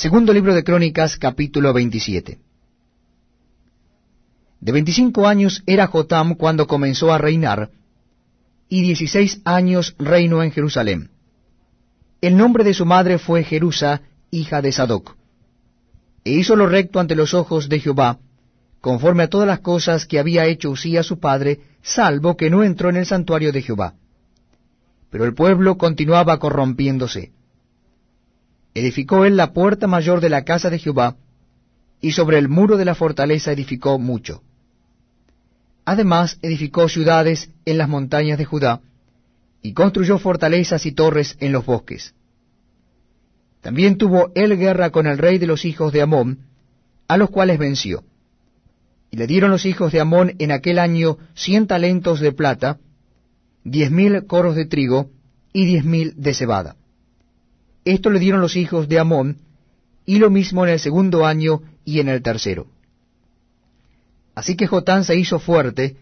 Segundo libro de Crónicas, capítulo 27. De veinticinco años era Jotam cuando comenzó a reinar, y dieciséis años reinó en Jerusalén. El nombre de su madre fue Jerusa, hija de Sadoc. E hizo lo recto ante los ojos de Jehová, conforme a todas las cosas que había hecho Usía su padre, salvo que no entró en el santuario de Jehová. Pero el pueblo continuaba corrompiéndose. Edificó él la puerta mayor de la casa de Jehová, y sobre el muro de la fortaleza edificó mucho. Además edificó ciudades en las montañas de Judá, y construyó fortalezas y torres en los bosques. También tuvo él guerra con el rey de los hijos de Amón, a los cuales venció. Y le dieron los hijos de Amón en aquel año cien talentos de plata, diez mil coros de trigo y diez mil de cebada. Esto le dieron los hijos de Amón, y lo mismo en el segundo año y en el tercero. Así que Jotán se hizo fuerte,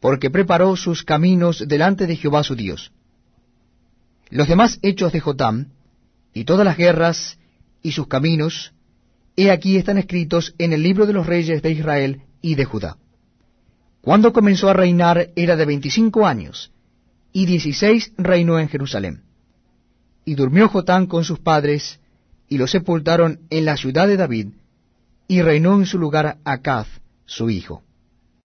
porque preparó sus caminos delante de Jehová su Dios. Los demás hechos de Jotán, y todas las guerras, y sus caminos, he aquí están escritos en el libro de los reyes de Israel y de Judá. Cuando comenzó a reinar era de veinticinco años, y dieciséis reinó en Jerusalén. Y durmió Jotán con sus padres, y lo sepultaron en la ciudad de David, y reinó en su lugar Acaz, su hijo.